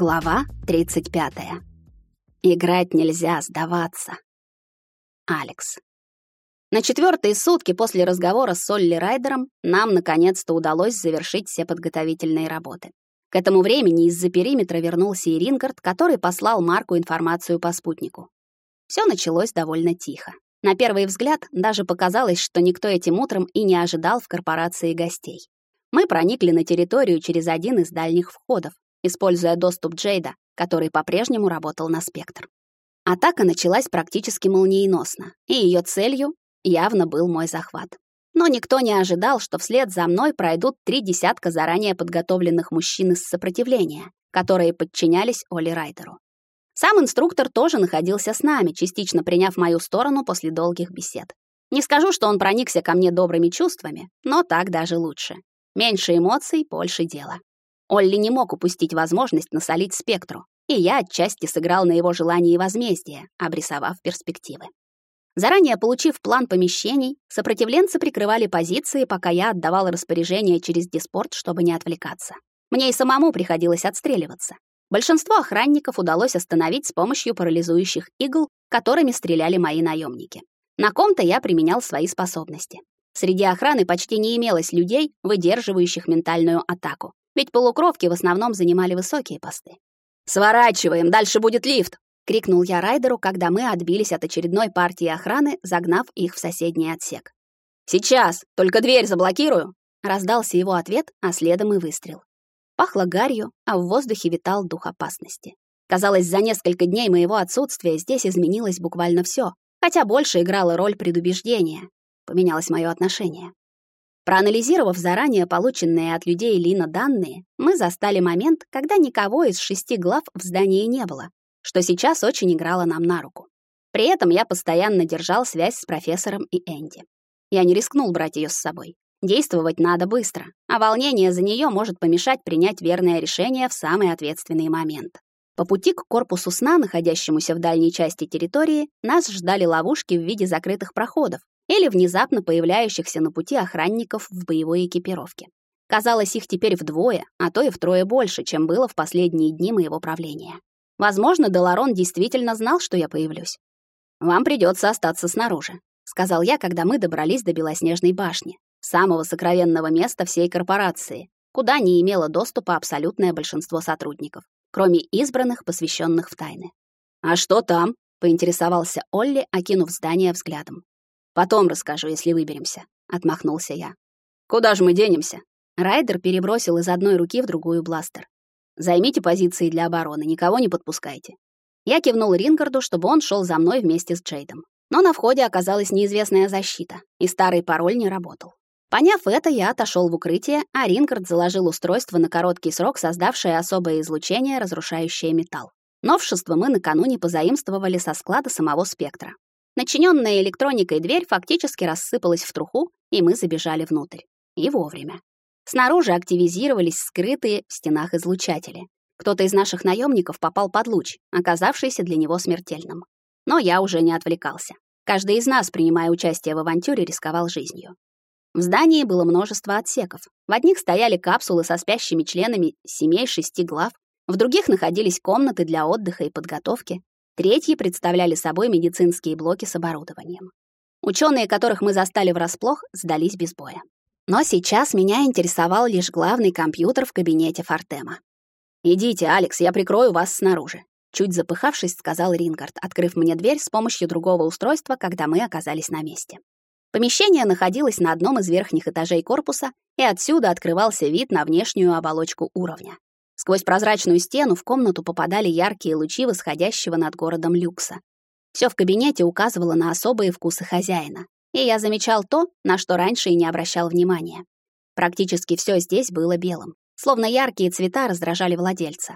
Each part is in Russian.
Глава 35. Играть нельзя, сдаваться. Алекс. На четвертые сутки после разговора с Олли Райдером нам наконец-то удалось завершить все подготовительные работы. К этому времени из-за периметра вернулся и Рингард, который послал Марку информацию по спутнику. Все началось довольно тихо. На первый взгляд даже показалось, что никто этим утром и не ожидал в корпорации гостей. Мы проникли на территорию через один из дальних входов, используя доступ Джейда, который по-прежнему работал на спектр. Атака началась практически молниеносно, и ее целью явно был мой захват. Но никто не ожидал, что вслед за мной пройдут три десятка заранее подготовленных мужчин из сопротивления, которые подчинялись Оли Райдеру. Сам инструктор тоже находился с нами, частично приняв мою сторону после долгих бесед. Не скажу, что он проникся ко мне добрыми чувствами, но так даже лучше. Меньше эмоций, больше дела. Олли не мог упустить возможность насолить спектру, и я отчасти сыграл на его желании возмездия, обрисовав перспективы. Заранее получив план помещений, сопротивленцы прикрывали позиции, пока я отдавал распоряжение через диспорт, чтобы не отвлекаться. Мне и самому приходилось отстреливаться. Большинство охранников удалось остановить с помощью парализующих игл, которыми стреляли мои наемники. На ком-то я применял свои способности. Среди охраны почти не имелось людей, выдерживающих ментальную атаку ведь полукровки в основном занимали высокие посты. «Сворачиваем, дальше будет лифт!» — крикнул я Райдеру, когда мы отбились от очередной партии охраны, загнав их в соседний отсек. «Сейчас, только дверь заблокирую!» — раздался его ответ, а следом и выстрел. Пахло гарью, а в воздухе витал дух опасности. Казалось, за несколько дней моего отсутствия здесь изменилось буквально все, хотя больше играло роль предубеждения. Поменялось мое отношение. Проанализировав заранее полученные от людей Лина данные, мы застали момент, когда никого из шести глав в здании не было, что сейчас очень играло нам на руку. При этом я постоянно держал связь с профессором и Энди. Я не рискнул брать ее с собой. Действовать надо быстро, а волнение за нее может помешать принять верное решение в самый ответственный момент. По пути к корпусу сна, находящемуся в дальней части территории, нас ждали ловушки в виде закрытых проходов, или внезапно появляющихся на пути охранников в боевой экипировке. Казалось, их теперь вдвое, а то и втрое больше, чем было в последние дни моего правления. Возможно, Деларон действительно знал, что я появлюсь. «Вам придется остаться снаружи», — сказал я, когда мы добрались до Белоснежной башни, самого сокровенного места всей корпорации, куда не имело доступа абсолютное большинство сотрудников, кроме избранных, посвященных в тайны. «А что там?» — поинтересовался Олли, окинув здание взглядом. Потом расскажу, если выберемся, отмахнулся я. Куда же мы денемся? Райдер перебросил из одной руки в другую бластер. Займите позиции для обороны, никого не подпускайте. Я кивнул Рингарду, чтобы он шел за мной вместе с Джейдом. Но на входе оказалась неизвестная защита, и старый пароль не работал. Поняв это, я отошел в укрытие, а Рингард заложил устройство на короткий срок, создавшее особое излучение, разрушающее металл. Новшество мы накануне позаимствовали со склада самого спектра. Начиненная электроникой дверь фактически рассыпалась в труху, и мы забежали внутрь. И вовремя. Снаружи активизировались скрытые в стенах излучатели. Кто-то из наших наемников попал под луч, оказавшийся для него смертельным. Но я уже не отвлекался. Каждый из нас, принимая участие в авантюре, рисковал жизнью. В здании было множество отсеков. В одних стояли капсулы со спящими членами семей шести глав, в других находились комнаты для отдыха и подготовки, Третьи представляли собой медицинские блоки с оборудованием. Ученые, которых мы застали врасплох, сдались без боя. Но сейчас меня интересовал лишь главный компьютер в кабинете Фортема. «Идите, Алекс, я прикрою вас снаружи», — чуть запыхавшись, сказал Рингард, открыв мне дверь с помощью другого устройства, когда мы оказались на месте. Помещение находилось на одном из верхних этажей корпуса, и отсюда открывался вид на внешнюю оболочку уровня. Сквозь прозрачную стену в комнату попадали яркие лучи восходящего над городом люкса. Все в кабинете указывало на особые вкусы хозяина, и я замечал то, на что раньше и не обращал внимания. Практически все здесь было белым, словно яркие цвета раздражали владельца.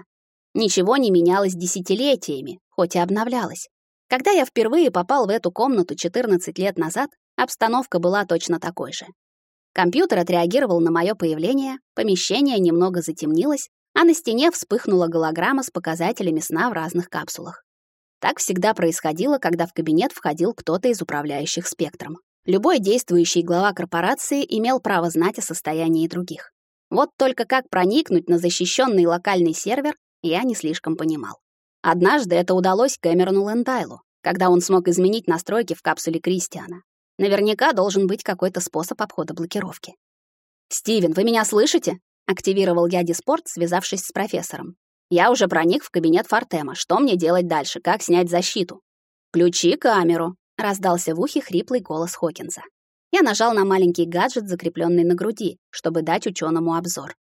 Ничего не менялось десятилетиями, хоть и обновлялось. Когда я впервые попал в эту комнату 14 лет назад, обстановка была точно такой же. Компьютер отреагировал на мое появление, помещение немного затемнилось, а на стене вспыхнула голограмма с показателями сна в разных капсулах. Так всегда происходило, когда в кабинет входил кто-то из управляющих спектром. Любой действующий глава корпорации имел право знать о состоянии других. Вот только как проникнуть на защищенный локальный сервер, я не слишком понимал. Однажды это удалось Кэмерону Лентайлу, когда он смог изменить настройки в капсуле Кристиана. Наверняка должен быть какой-то способ обхода блокировки. «Стивен, вы меня слышите?» — активировал я диспорт, связавшись с профессором. «Я уже проник в кабинет Фортема. Что мне делать дальше? Как снять защиту?» «Включи камеру», — раздался в ухе хриплый голос Хокинза. Я нажал на маленький гаджет, закрепленный на груди, чтобы дать ученому обзор.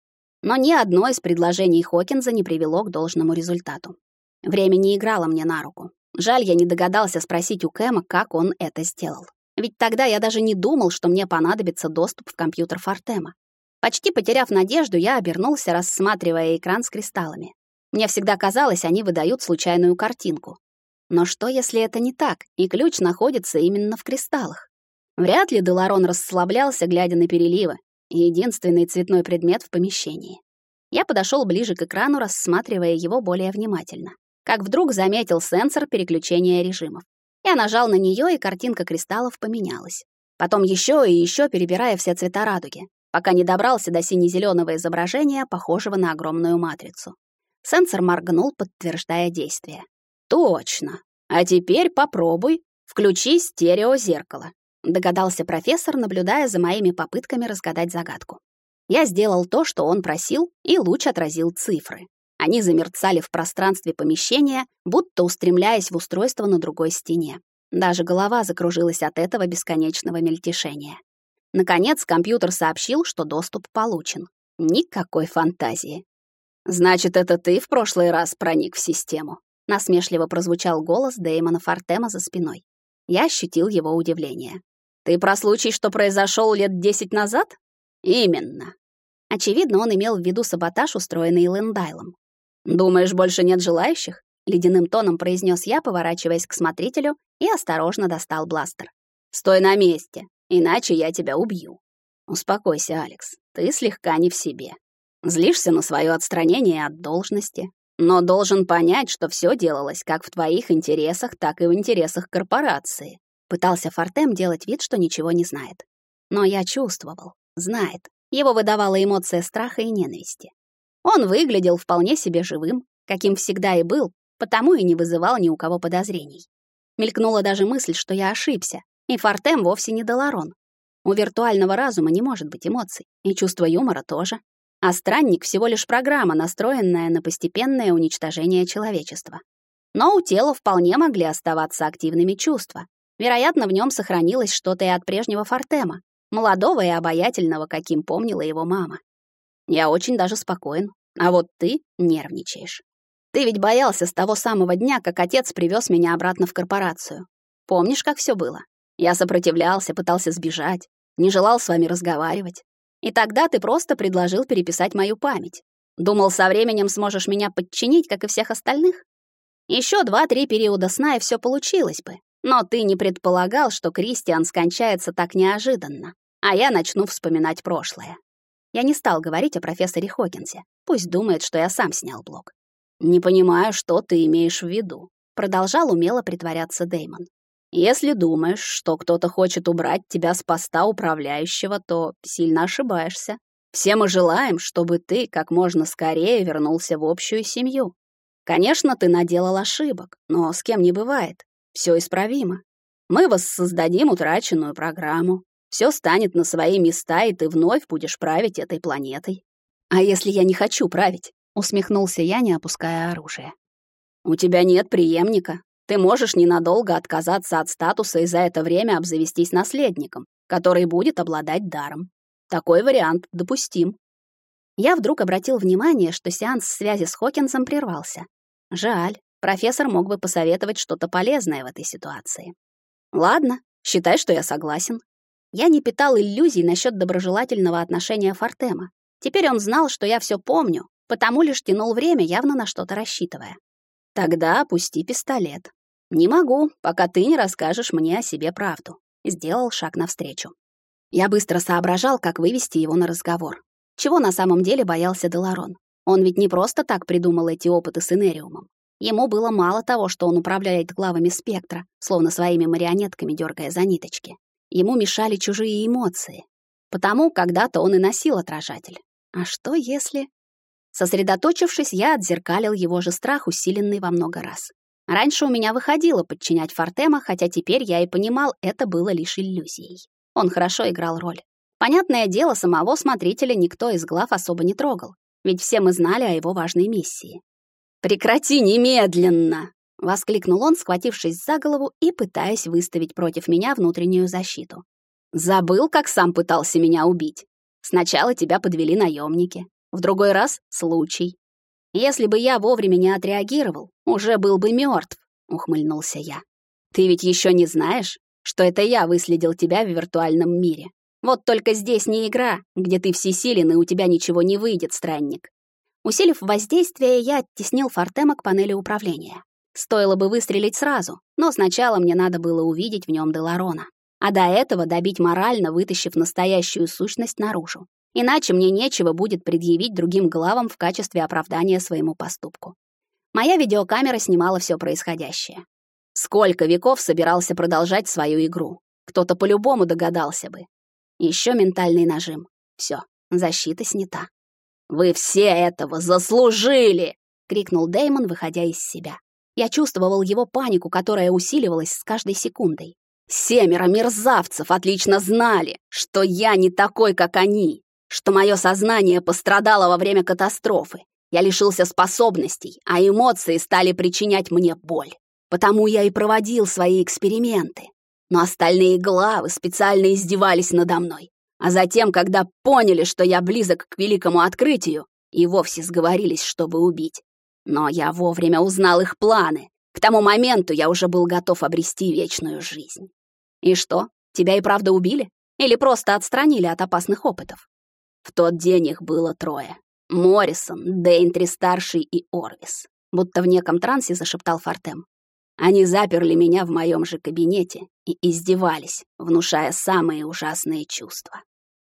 Но ни одно из предложений Хокинза не привело к должному результату. Время не играло мне на руку. Жаль, я не догадался спросить у Кэма, как он это сделал. Ведь тогда я даже не думал, что мне понадобится доступ в компьютер Фортема. Почти потеряв надежду, я обернулся, рассматривая экран с кристаллами. Мне всегда казалось, они выдают случайную картинку. Но что, если это не так, и ключ находится именно в кристаллах? Вряд ли Деларон расслаблялся, глядя на переливы, единственный цветной предмет в помещении. Я подошел ближе к экрану, рассматривая его более внимательно. Как вдруг заметил сенсор переключения режимов. Я нажал на нее, и картинка кристаллов поменялась. Потом еще и еще перебирая все цвета радуги, пока не добрался до сине-зеленого изображения, похожего на огромную матрицу. Сенсор моргнул, подтверждая действие. Точно. А теперь попробуй включи стереозеркало, догадался профессор, наблюдая за моими попытками разгадать загадку. Я сделал то, что он просил, и луч отразил цифры. Они замерцали в пространстве помещения, будто устремляясь в устройство на другой стене. Даже голова закружилась от этого бесконечного мельтешения. Наконец компьютер сообщил, что доступ получен. Никакой фантазии. «Значит, это ты в прошлый раз проник в систему?» Насмешливо прозвучал голос Дэймона Фортема за спиной. Я ощутил его удивление. «Ты про случай, что произошел лет десять назад?» «Именно». Очевидно, он имел в виду саботаж, устроенный Лэндайлом. «Думаешь, больше нет желающих?» — ледяным тоном произнес я, поворачиваясь к смотрителю, и осторожно достал бластер. «Стой на месте, иначе я тебя убью». «Успокойся, Алекс, ты слегка не в себе. Злишься на свое отстранение от должности, но должен понять, что все делалось как в твоих интересах, так и в интересах корпорации». Пытался Фортем делать вид, что ничего не знает. Но я чувствовал, знает. Его выдавала эмоция страха и ненависти. Он выглядел вполне себе живым, каким всегда и был, потому и не вызывал ни у кого подозрений. Мелькнула даже мысль, что я ошибся, и Фортем вовсе не Доларон. У виртуального разума не может быть эмоций, и чувство юмора тоже. А странник всего лишь программа, настроенная на постепенное уничтожение человечества. Но у тела вполне могли оставаться активными чувства. Вероятно, в нем сохранилось что-то и от прежнего Фортема, молодого и обаятельного, каким помнила его мама. Я очень даже спокоен. А вот ты нервничаешь. Ты ведь боялся с того самого дня, как отец привез меня обратно в корпорацию. Помнишь, как все было? Я сопротивлялся, пытался сбежать, не желал с вами разговаривать. И тогда ты просто предложил переписать мою память. Думал, со временем сможешь меня подчинить, как и всех остальных? Еще два-три периода сна, и все получилось бы. Но ты не предполагал, что Кристиан скончается так неожиданно, а я начну вспоминать прошлое. Я не стал говорить о профессоре Хокинсе. Пусть думает, что я сам снял блок. «Не понимаю, что ты имеешь в виду», — продолжал умело притворяться Деймон. «Если думаешь, что кто-то хочет убрать тебя с поста управляющего, то сильно ошибаешься. Все мы желаем, чтобы ты как можно скорее вернулся в общую семью. Конечно, ты наделал ошибок, но с кем не бывает. Все исправимо. Мы воссоздадим утраченную программу, все станет на свои места, и ты вновь будешь править этой планетой. А если я не хочу править? Усмехнулся я, не опуская оружие. У тебя нет преемника. Ты можешь ненадолго отказаться от статуса и за это время обзавестись наследником, который будет обладать даром. Такой вариант допустим. Я вдруг обратил внимание, что сеанс связи с Хокинсом прервался. Жаль, профессор мог бы посоветовать что-то полезное в этой ситуации. Ладно, считай, что я согласен. Я не питал иллюзий насчет доброжелательного отношения Фортема. Теперь он знал, что я все помню, потому лишь тянул время, явно на что-то рассчитывая. Тогда опусти пистолет. Не могу, пока ты не расскажешь мне о себе правду. Сделал шаг навстречу. Я быстро соображал, как вывести его на разговор. Чего на самом деле боялся Деларон? Он ведь не просто так придумал эти опыты с Энериумом. Ему было мало того, что он управляет главами спектра, словно своими марионетками дергая за ниточки. Ему мешали чужие эмоции. Потому когда-то он и носил отражатель. А что если... Сосредоточившись, я отзеркалил его же страх, усиленный во много раз. Раньше у меня выходило подчинять Фортема, хотя теперь я и понимал, это было лишь иллюзией. Он хорошо играл роль. Понятное дело, самого смотрителя никто из глав особо не трогал, ведь все мы знали о его важной миссии. «Прекрати немедленно!» — воскликнул он, схватившись за голову и пытаясь выставить против меня внутреннюю защиту. «Забыл, как сам пытался меня убить. Сначала тебя подвели наемники, в другой раз — случай. Если бы я вовремя не отреагировал, уже был бы мертв, ухмыльнулся я. Ты ведь еще не знаешь, что это я выследил тебя в виртуальном мире. Вот только здесь не игра, где ты всесилен и у тебя ничего не выйдет, странник. Усилив воздействие, я оттеснил Фортема к панели управления. Стоило бы выстрелить сразу, но сначала мне надо было увидеть в нем Деларона, а до этого добить морально, вытащив настоящую сущность наружу. Иначе мне нечего будет предъявить другим главам в качестве оправдания своему поступку. Моя видеокамера снимала все происходящее. Сколько веков собирался продолжать свою игру? Кто-то по-любому догадался бы. Еще ментальный нажим. Все, защита снята. «Вы все этого заслужили!» — крикнул Дэймон, выходя из себя. Я чувствовал его панику, которая усиливалась с каждой секундой. «Семеро мерзавцев отлично знали, что я не такой, как они что мое сознание пострадало во время катастрофы. Я лишился способностей, а эмоции стали причинять мне боль. Потому я и проводил свои эксперименты. Но остальные главы специально издевались надо мной. А затем, когда поняли, что я близок к великому открытию, и вовсе сговорились, чтобы убить. Но я вовремя узнал их планы. К тому моменту я уже был готов обрести вечную жизнь. И что, тебя и правда убили? Или просто отстранили от опасных опытов? В тот день их было трое. Моррисон, Дейнтри-старший и Орвис. Будто в неком трансе зашептал Фортем. Они заперли меня в моем же кабинете и издевались, внушая самые ужасные чувства.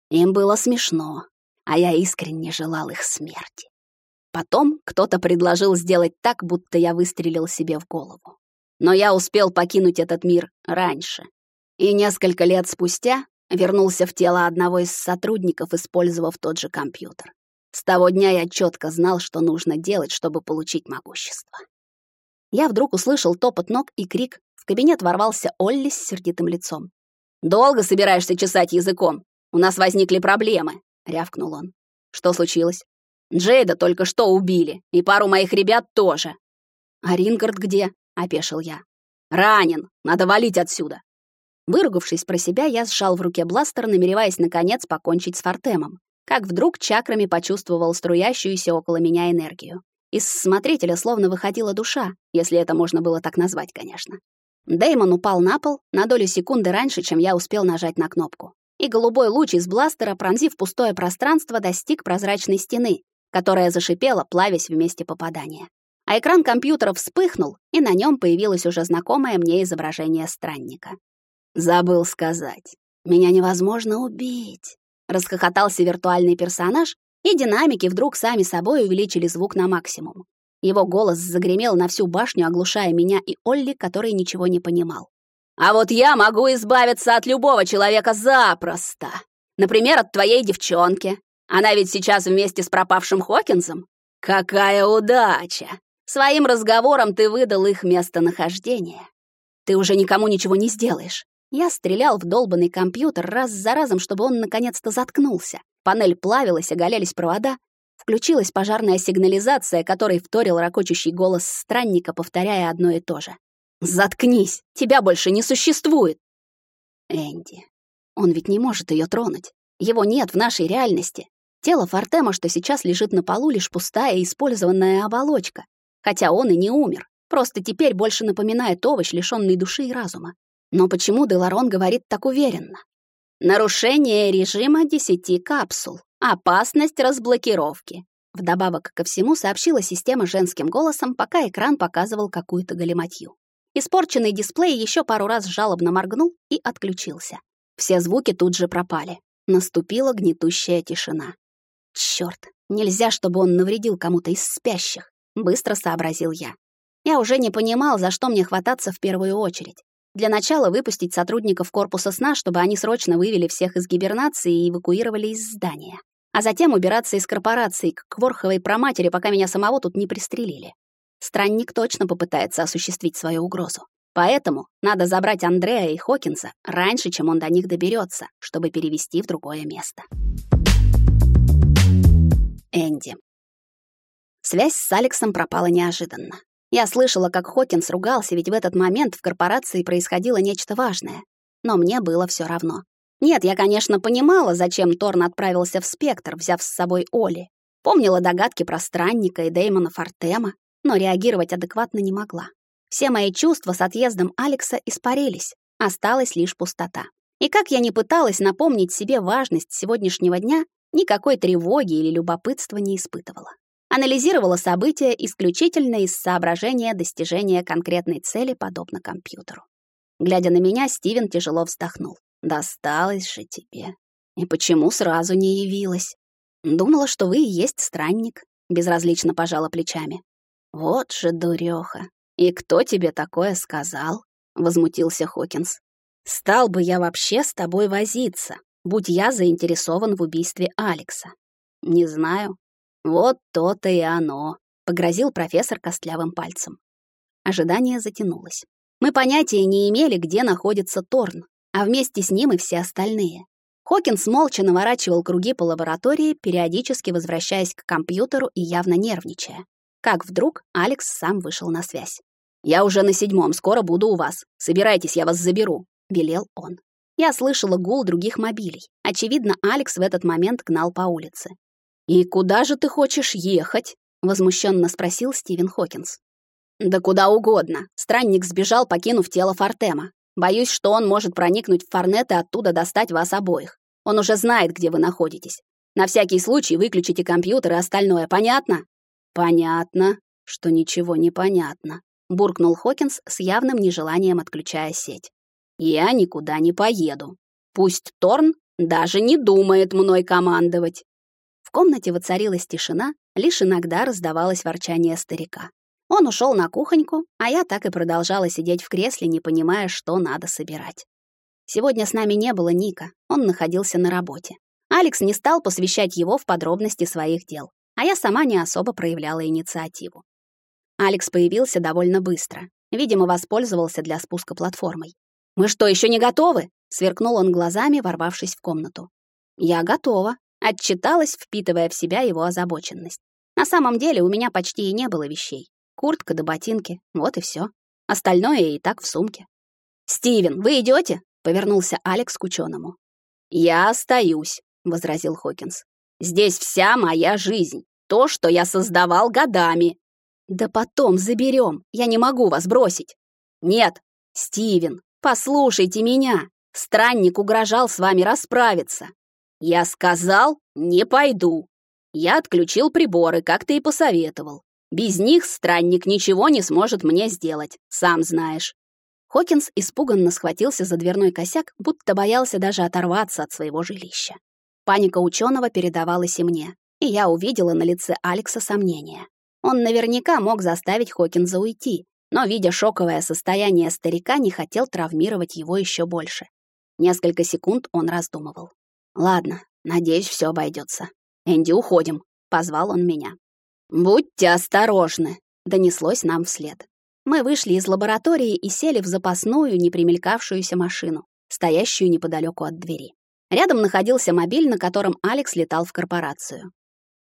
Им было смешно, а я искренне желал их смерти. Потом кто-то предложил сделать так, будто я выстрелил себе в голову. Но я успел покинуть этот мир раньше. И несколько лет спустя Вернулся в тело одного из сотрудников, использовав тот же компьютер. С того дня я четко знал, что нужно делать, чтобы получить могущество. Я вдруг услышал топот ног и крик. В кабинет ворвался Олли с сердитым лицом. «Долго собираешься чесать языком? У нас возникли проблемы», — рявкнул он. «Что случилось?» «Джейда только что убили, и пару моих ребят тоже». «А Рингард где?» — опешил я. «Ранен. Надо валить отсюда. Выругавшись про себя, я сжал в руке бластер, намереваясь наконец покончить с Фортемом, как вдруг чакрами почувствовал струящуюся около меня энергию. Из смотрителя словно выходила душа, если это можно было так назвать, конечно. Дэймон упал на пол на долю секунды раньше, чем я успел нажать на кнопку. И голубой луч из бластера, пронзив пустое пространство, достиг прозрачной стены, которая зашипела, плавясь в месте попадания. А экран компьютера вспыхнул, и на нем появилось уже знакомое мне изображение странника. Забыл сказать. Меня невозможно убить. Расхохотался виртуальный персонаж, и динамики вдруг сами собой увеличили звук на максимум. Его голос загремел на всю башню, оглушая меня и Олли, который ничего не понимал. «А вот я могу избавиться от любого человека запросто. Например, от твоей девчонки. Она ведь сейчас вместе с пропавшим Хокинсом. Какая удача! Своим разговором ты выдал их местонахождение. Ты уже никому ничего не сделаешь. Я стрелял в долбанный компьютер раз за разом, чтобы он наконец-то заткнулся. Панель плавилась, оголялись провода. Включилась пожарная сигнализация, которой вторил ракочущий голос странника, повторяя одно и то же. «Заткнись! Тебя больше не существует!» Энди. Он ведь не может ее тронуть. Его нет в нашей реальности. Тело Фортема, что сейчас лежит на полу, лишь пустая использованная оболочка. Хотя он и не умер. Просто теперь больше напоминает овощ, лишённый души и разума. Но почему Деларон говорит так уверенно? Нарушение режима 10 капсул. Опасность разблокировки. Вдобавок ко всему сообщила система женским голосом, пока экран показывал какую-то галиматью. Испорченный дисплей еще пару раз жалобно моргнул и отключился. Все звуки тут же пропали. Наступила гнетущая тишина. Чёрт, нельзя, чтобы он навредил кому-то из спящих, быстро сообразил я. Я уже не понимал, за что мне хвататься в первую очередь. Для начала выпустить сотрудников корпуса сна, чтобы они срочно вывели всех из гибернации и эвакуировали из здания. а затем убираться из корпорации к Кворховой проматери, пока меня самого тут не пристрелили. Странник точно попытается осуществить свою угрозу. Поэтому надо забрать Андрея и Хокинса раньше, чем он до них доберется, чтобы перевести в другое место. Энди. Связь с Алексом пропала неожиданно. Я слышала, как Хокинс ругался, ведь в этот момент в корпорации происходило нечто важное. Но мне было все равно. Нет, я, конечно, понимала, зачем Торн отправился в Спектр, взяв с собой Оли. Помнила догадки про Странника и Дэймона Фортема, но реагировать адекватно не могла. Все мои чувства с отъездом Алекса испарились, осталась лишь пустота. И как я не пыталась напомнить себе важность сегодняшнего дня, никакой тревоги или любопытства не испытывала анализировала события исключительно из соображения достижения конкретной цели, подобно компьютеру. Глядя на меня, Стивен тяжело вздохнул. «Досталось же тебе. И почему сразу не явилась? Думала, что вы и есть странник», — безразлично пожала плечами. «Вот же дурёха. И кто тебе такое сказал?» — возмутился Хокинс. «Стал бы я вообще с тобой возиться, будь я заинтересован в убийстве Алекса. Не знаю, «Вот то-то и оно», — погрозил профессор костлявым пальцем. Ожидание затянулось. Мы понятия не имели, где находится Торн, а вместе с ним и все остальные. Хокинс молча наворачивал круги по лаборатории, периодически возвращаясь к компьютеру и явно нервничая. Как вдруг Алекс сам вышел на связь. «Я уже на седьмом, скоро буду у вас. Собирайтесь, я вас заберу», — велел он. Я слышала гул других мобилей. Очевидно, Алекс в этот момент гнал по улице. «И куда же ты хочешь ехать?» — возмущенно спросил Стивен Хокинс. «Да куда угодно. Странник сбежал, покинув тело Фортема. Боюсь, что он может проникнуть в Форнет и оттуда достать вас обоих. Он уже знает, где вы находитесь. На всякий случай выключите компьютер и остальное, понятно?» «Понятно, что ничего не понятно», — буркнул Хокинс с явным нежеланием отключая сеть. «Я никуда не поеду. Пусть Торн даже не думает мной командовать комнате воцарилась тишина, лишь иногда раздавалось ворчание старика. Он ушел на кухоньку, а я так и продолжала сидеть в кресле, не понимая, что надо собирать. Сегодня с нами не было Ника, он находился на работе. Алекс не стал посвящать его в подробности своих дел, а я сама не особо проявляла инициативу. Алекс появился довольно быстро. Видимо, воспользовался для спуска платформой. «Мы что, еще не готовы?» — сверкнул он глазами, ворвавшись в комнату. «Я готова», Отчиталась, впитывая в себя его озабоченность. На самом деле у меня почти и не было вещей. Куртка да ботинки, вот и все. Остальное и так в сумке. «Стивен, вы идете? повернулся Алекс к ученому. «Я остаюсь», — возразил Хокинс. «Здесь вся моя жизнь, то, что я создавал годами». «Да потом заберем, я не могу вас бросить». «Нет, Стивен, послушайте меня. Странник угрожал с вами расправиться. Я сказал, не пойду. Я отключил приборы, как ты и посоветовал. Без них странник ничего не сможет мне сделать, сам знаешь. Хокинс испуганно схватился за дверной косяк, будто боялся даже оторваться от своего жилища. Паника ученого передавалась и мне, и я увидела на лице Алекса сомнение. Он наверняка мог заставить Хокинза уйти, но, видя шоковое состояние старика, не хотел травмировать его еще больше. Несколько секунд он раздумывал. Ладно, надеюсь, все обойдется. Энди, уходим, позвал он меня. Будьте осторожны, донеслось нам вслед. Мы вышли из лаборатории и сели в запасную, непримелькавшуюся машину, стоящую неподалеку от двери. Рядом находился мобиль, на котором Алекс летал в корпорацию.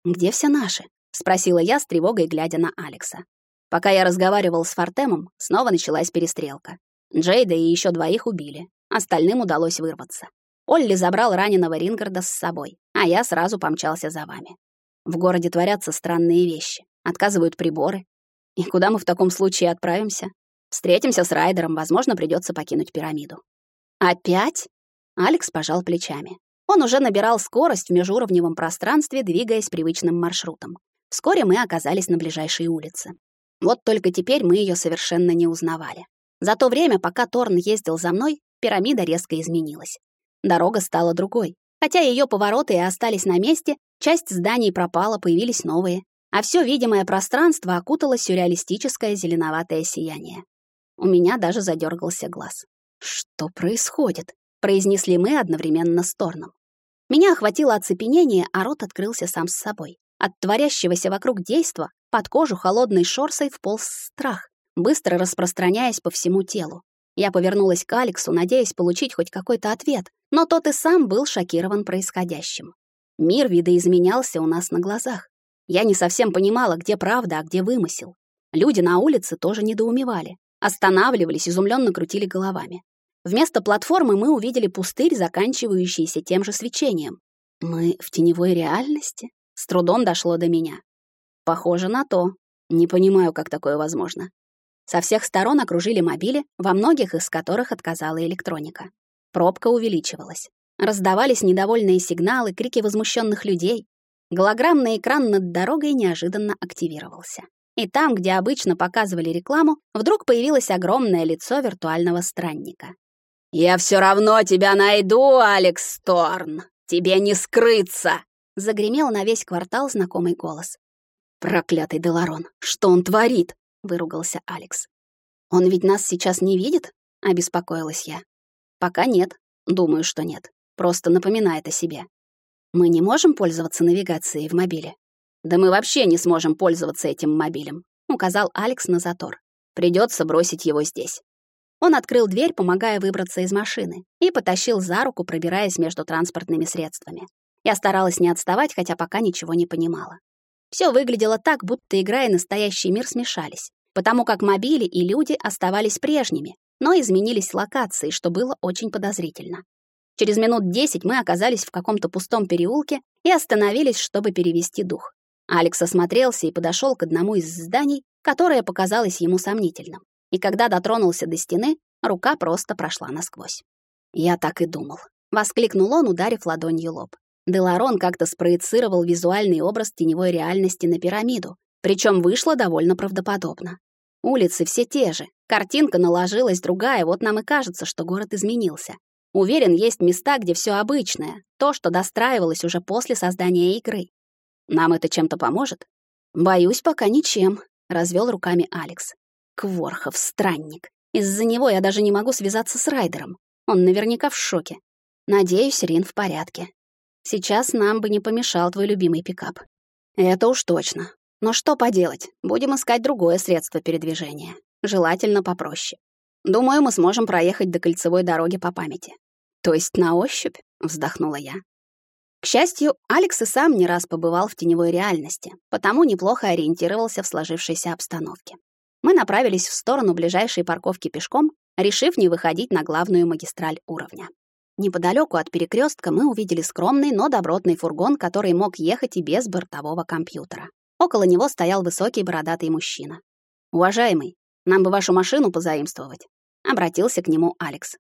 «Где все наши?» — спросила я с тревогой, глядя на Алекса. Пока я разговаривал с Фортемом, снова началась перестрелка. Джейда и еще двоих убили. Остальным удалось вырваться. Олли забрал раненого Рингарда с собой, а я сразу помчался за вами. В городе творятся странные вещи. Отказывают приборы. И куда мы в таком случае отправимся? Встретимся с Райдером, возможно, придется покинуть пирамиду. Опять? Алекс пожал плечами. Он уже набирал скорость в межуровневом пространстве, двигаясь привычным маршрутом. Вскоре мы оказались на ближайшей улице. Вот только теперь мы ее совершенно не узнавали. За то время, пока Торн ездил за мной, пирамида резко изменилась. Дорога стала другой. Хотя ее повороты и остались на месте, часть зданий пропала, появились новые, а все видимое пространство окутало сюрреалистическое зеленоватое сияние. У меня даже задергался глаз. «Что происходит?» — произнесли мы одновременно с Торном. Меня охватило оцепенение, а рот открылся сам с собой. От творящегося вокруг действа под кожу холодной шорсой вполз страх, быстро распространяясь по всему телу. Я повернулась к Алексу, надеясь получить хоть какой-то ответ, но тот и сам был шокирован происходящим. Мир видоизменялся у нас на глазах. Я не совсем понимала, где правда, а где вымысел. Люди на улице тоже недоумевали. Останавливались, изумленно крутили головами. Вместо платформы мы увидели пустырь, заканчивающийся тем же свечением. Мы в теневой реальности? С трудом дошло до меня. Похоже на то. Не понимаю, как такое возможно. Со всех сторон окружили мобили, во многих из которых отказала электроника. Пробка увеличивалась. Раздавались недовольные сигналы, крики возмущенных людей. Голограммный экран над дорогой неожиданно активировался. И там, где обычно показывали рекламу, вдруг появилось огромное лицо виртуального странника. «Я все равно тебя найду, Алекс Торн! Тебе не скрыться!» Загремел на весь квартал знакомый голос. «Проклятый Деларон, что он творит?» — выругался Алекс. «Он ведь нас сейчас не видит?» — обеспокоилась я. «Пока нет. Думаю, что нет. Просто напоминает о себе. Мы не можем пользоваться навигацией в мобиле?» «Да мы вообще не сможем пользоваться этим мобилем», — указал Алекс на затор. Придется бросить его здесь». Он открыл дверь, помогая выбраться из машины, и потащил за руку, пробираясь между транспортными средствами. Я старалась не отставать, хотя пока ничего не понимала. Все выглядело так, будто игра и настоящий мир смешались, потому как мобили и люди оставались прежними, но изменились локации, что было очень подозрительно. Через минут десять мы оказались в каком-то пустом переулке и остановились, чтобы перевести дух. Алекс осмотрелся и подошел к одному из зданий, которое показалось ему сомнительным. И когда дотронулся до стены, рука просто прошла насквозь. «Я так и думал», — воскликнул он, ударив ладонью лоб. Деларон как-то спроецировал визуальный образ теневой реальности на пирамиду, причем вышло довольно правдоподобно. Улицы все те же, картинка наложилась другая, вот нам и кажется, что город изменился. Уверен, есть места, где все обычное, то, что достраивалось уже после создания игры. Нам это чем-то поможет? Боюсь, пока ничем, развел руками Алекс. Кворхов странник. Из-за него я даже не могу связаться с Райдером. Он наверняка в шоке. Надеюсь, Рин в порядке. Сейчас нам бы не помешал твой любимый пикап. Это уж точно. Но что поделать? Будем искать другое средство передвижения. Желательно попроще. Думаю, мы сможем проехать до кольцевой дороги по памяти. То есть на ощупь, вздохнула я. К счастью, Алекс и сам не раз побывал в теневой реальности, потому неплохо ориентировался в сложившейся обстановке. Мы направились в сторону ближайшей парковки пешком, решив не выходить на главную магистраль уровня. Неподалеку от перекрестка мы увидели скромный, но добротный фургон, который мог ехать и без бортового компьютера. Около него стоял высокий бородатый мужчина. «Уважаемый, нам бы вашу машину позаимствовать», — обратился к нему Алекс.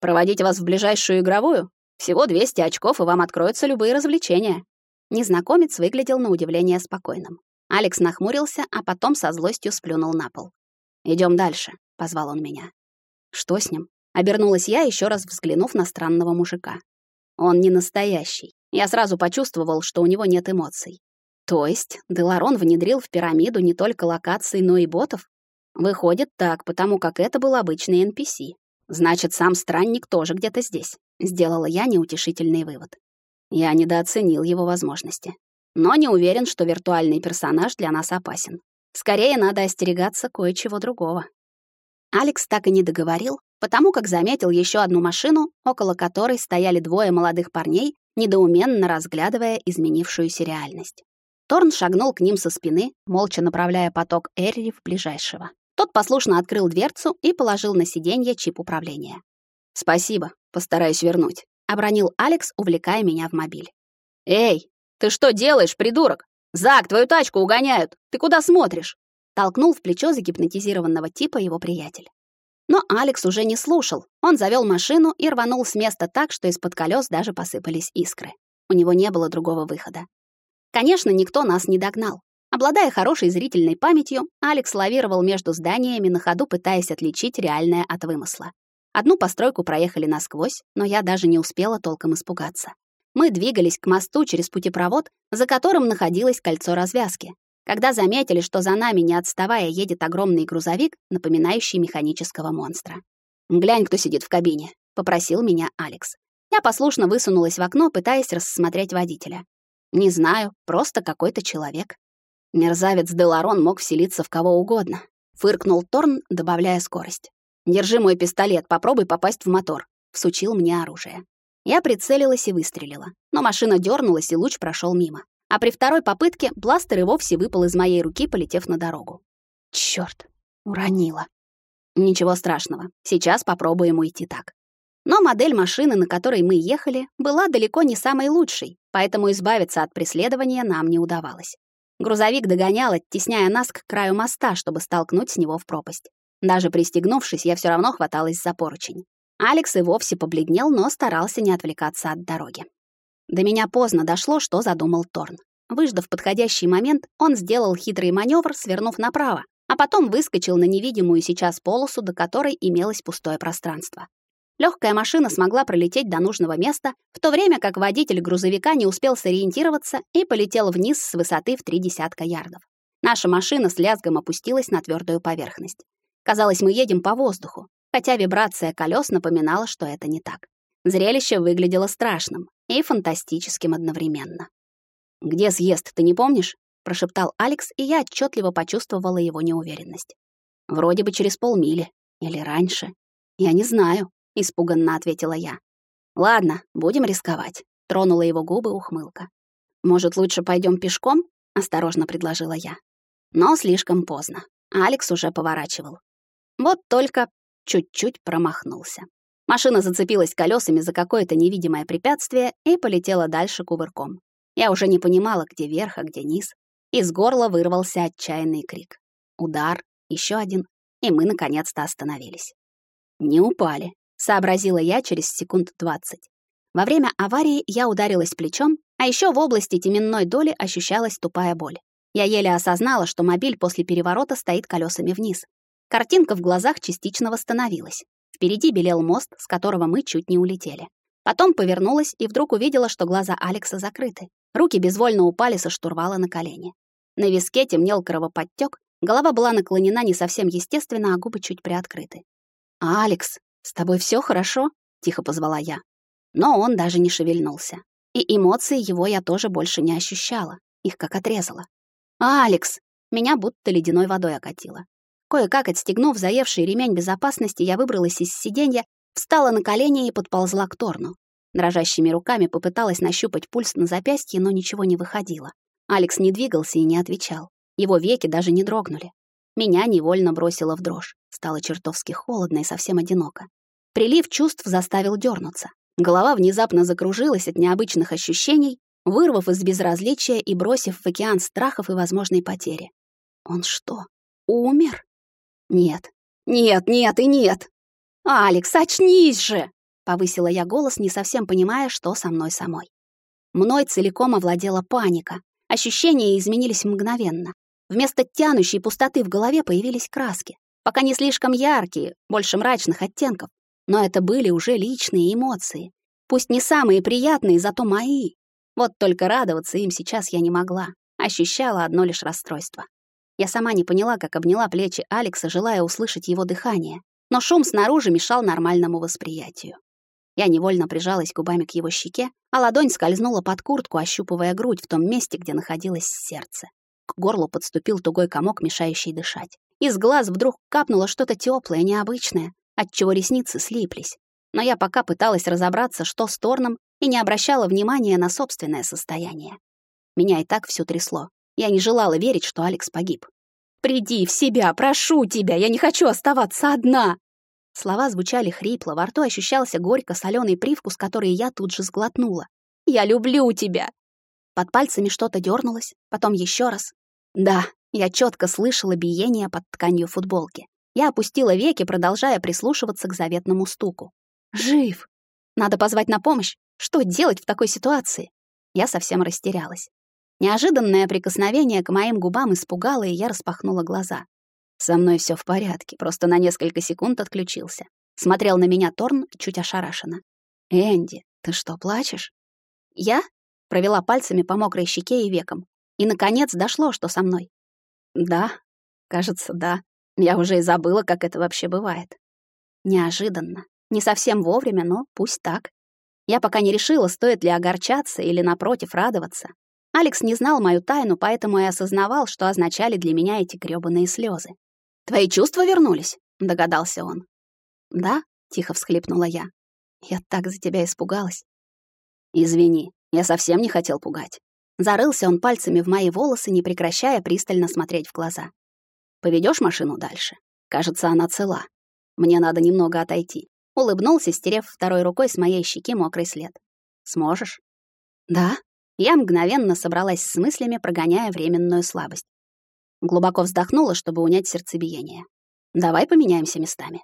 «Проводить вас в ближайшую игровую? Всего 200 очков, и вам откроются любые развлечения». Незнакомец выглядел на удивление спокойным. Алекс нахмурился, а потом со злостью сплюнул на пол. Идем дальше», — позвал он меня. «Что с ним?» Обернулась я, еще раз взглянув на странного мужика. Он не настоящий. Я сразу почувствовал, что у него нет эмоций. То есть Деларон внедрил в пирамиду не только локации, но и ботов? Выходит так, потому как это был обычный NPC. Значит, сам странник тоже где-то здесь. Сделала я неутешительный вывод. Я недооценил его возможности. Но не уверен, что виртуальный персонаж для нас опасен. Скорее надо остерегаться кое-чего другого. Алекс так и не договорил, потому как заметил еще одну машину, около которой стояли двое молодых парней, недоуменно разглядывая изменившуюся реальность. Торн шагнул к ним со спины, молча направляя поток Эрри в ближайшего. Тот послушно открыл дверцу и положил на сиденье чип управления. «Спасибо, постараюсь вернуть», — обронил Алекс, увлекая меня в мобиль. «Эй, ты что делаешь, придурок? Зак, твою тачку угоняют! Ты куда смотришь?» Толкнул в плечо загипнотизированного типа его приятель. Но Алекс уже не слушал. Он завёл машину и рванул с места так, что из-под колёс даже посыпались искры. У него не было другого выхода. Конечно, никто нас не догнал. Обладая хорошей зрительной памятью, Алекс лавировал между зданиями на ходу, пытаясь отличить реальное от вымысла. Одну постройку проехали насквозь, но я даже не успела толком испугаться. Мы двигались к мосту через путепровод, за которым находилось кольцо развязки. Когда заметили, что за нами, не отставая, едет огромный грузовик, напоминающий механического монстра. «Глянь, кто сидит в кабине», — попросил меня Алекс. Я послушно высунулась в окно, пытаясь рассмотреть водителя. Не знаю, просто какой-то человек. Мерзавец Деларон мог вселиться в кого угодно. Фыркнул Торн, добавляя скорость. «Держи мой пистолет, попробуй попасть в мотор», — всучил мне оружие. Я прицелилась и выстрелила, но машина дернулась, и луч прошел мимо. А при второй попытке бластер и вовсе выпал из моей руки, полетев на дорогу. Чёрт, уронила. Ничего страшного, сейчас попробуем уйти так. Но модель машины, на которой мы ехали, была далеко не самой лучшей, поэтому избавиться от преследования нам не удавалось. Грузовик догонял, оттесняя нас к краю моста, чтобы столкнуть с него в пропасть. Даже пристегнувшись, я все равно хваталась за поручень. Алекс и вовсе побледнел, но старался не отвлекаться от дороги. До меня поздно дошло, что задумал Торн. Выждав подходящий момент, он сделал хитрый маневр, свернув направо, а потом выскочил на невидимую сейчас полосу, до которой имелось пустое пространство. Легкая машина смогла пролететь до нужного места, в то время как водитель грузовика не успел сориентироваться и полетел вниз с высоты в три десятка ярдов. Наша машина с лязгом опустилась на твердую поверхность. Казалось, мы едем по воздуху, хотя вибрация колес напоминала, что это не так. Зрелище выглядело страшным и фантастическим одновременно. «Где съезд, ты не помнишь?» — прошептал Алекс, и я отчетливо почувствовала его неуверенность. «Вроде бы через полмили. Или раньше. Я не знаю испуганно ответила я. Ладно, будем рисковать, тронула его губы ухмылка. Может, лучше пойдем пешком? осторожно предложила я. Но слишком поздно. Алекс уже поворачивал. Вот только чуть-чуть промахнулся. Машина зацепилась колесами за какое-то невидимое препятствие и полетела дальше кувырком. Я уже не понимала, где верх, а где низ. Из горла вырвался отчаянный крик. Удар, еще один, и мы наконец-то остановились. Не упали, сообразила я через секунд двадцать. Во время аварии я ударилась плечом, а еще в области теменной доли ощущалась тупая боль. Я еле осознала, что мобиль после переворота стоит колесами вниз. Картинка в глазах частично восстановилась. Впереди белел мост, с которого мы чуть не улетели. Потом повернулась и вдруг увидела, что глаза Алекса закрыты. Руки безвольно упали со штурвала на колени. На виске темнел кровоподтек, голова была наклонена не совсем естественно, а губы чуть приоткрыты. «Алекс!» «С тобой все хорошо?» — тихо позвала я. Но он даже не шевельнулся. И эмоции его я тоже больше не ощущала. Их как отрезала. «Алекс!» Меня будто ледяной водой окатило. Кое-как отстегнув заевший ремень безопасности, я выбралась из сиденья, встала на колени и подползла к Торну. Дрожащими руками попыталась нащупать пульс на запястье, но ничего не выходило. Алекс не двигался и не отвечал. Его веки даже не дрогнули. Меня невольно бросило в дрожь. Стало чертовски холодно и совсем одиноко. Прилив чувств заставил дернуться. Голова внезапно закружилась от необычных ощущений, вырвав из безразличия и бросив в океан страхов и возможной потери. Он что, умер? Нет, нет, нет и нет. «Алекс, очнись же!» — повысила я голос, не совсем понимая, что со мной самой. Мной целиком овладела паника. Ощущения изменились мгновенно. Вместо тянущей пустоты в голове появились краски, пока не слишком яркие, больше мрачных оттенков, но это были уже личные эмоции, пусть не самые приятные, зато мои. Вот только радоваться им сейчас я не могла, ощущала одно лишь расстройство. Я сама не поняла, как обняла плечи Алекса, желая услышать его дыхание, но шум снаружи мешал нормальному восприятию. Я невольно прижалась губами к его щеке, а ладонь скользнула под куртку, ощупывая грудь в том месте, где находилось сердце. К горлу подступил тугой комок, мешающий дышать. Из глаз вдруг капнуло что-то теплое, необычное, отчего ресницы слиплись. Но я пока пыталась разобраться, что с Торном, и не обращала внимания на собственное состояние. Меня и так всё трясло. Я не желала верить, что Алекс погиб. «Приди в себя, прошу тебя, я не хочу оставаться одна!» Слова звучали хрипло, во рту ощущался горько-солёный привкус, который я тут же сглотнула. «Я люблю тебя!» Под пальцами что-то дернулось, потом еще раз. Да, я четко слышала биение под тканью футболки. Я опустила веки, продолжая прислушиваться к заветному стуку. Жив. Надо позвать на помощь. Что делать в такой ситуации? Я совсем растерялась. Неожиданное прикосновение к моим губам испугало, и я распахнула глаза. Со мной все в порядке, просто на несколько секунд отключился. Смотрел на меня Торн чуть ошарашенно. «Энди, ты что, плачешь?» «Я?» — провела пальцами по мокрой щеке и векам. И, наконец, дошло, что со мной. «Да, кажется, да. Я уже и забыла, как это вообще бывает. Неожиданно. Не совсем вовремя, но пусть так. Я пока не решила, стоит ли огорчаться или, напротив, радоваться. Алекс не знал мою тайну, поэтому и осознавал, что означали для меня эти грёбаные слезы. «Твои чувства вернулись?» — догадался он. «Да», — тихо всхлипнула я. «Я так за тебя испугалась». «Извини, я совсем не хотел пугать». Зарылся он пальцами в мои волосы, не прекращая пристально смотреть в глаза. Поведешь машину дальше? Кажется, она цела. Мне надо немного отойти. Улыбнулся, стерев второй рукой с моей щеки мокрый след. Сможешь? Да. Я мгновенно собралась с мыслями, прогоняя временную слабость. Глубоко вздохнула, чтобы унять сердцебиение. Давай поменяемся местами.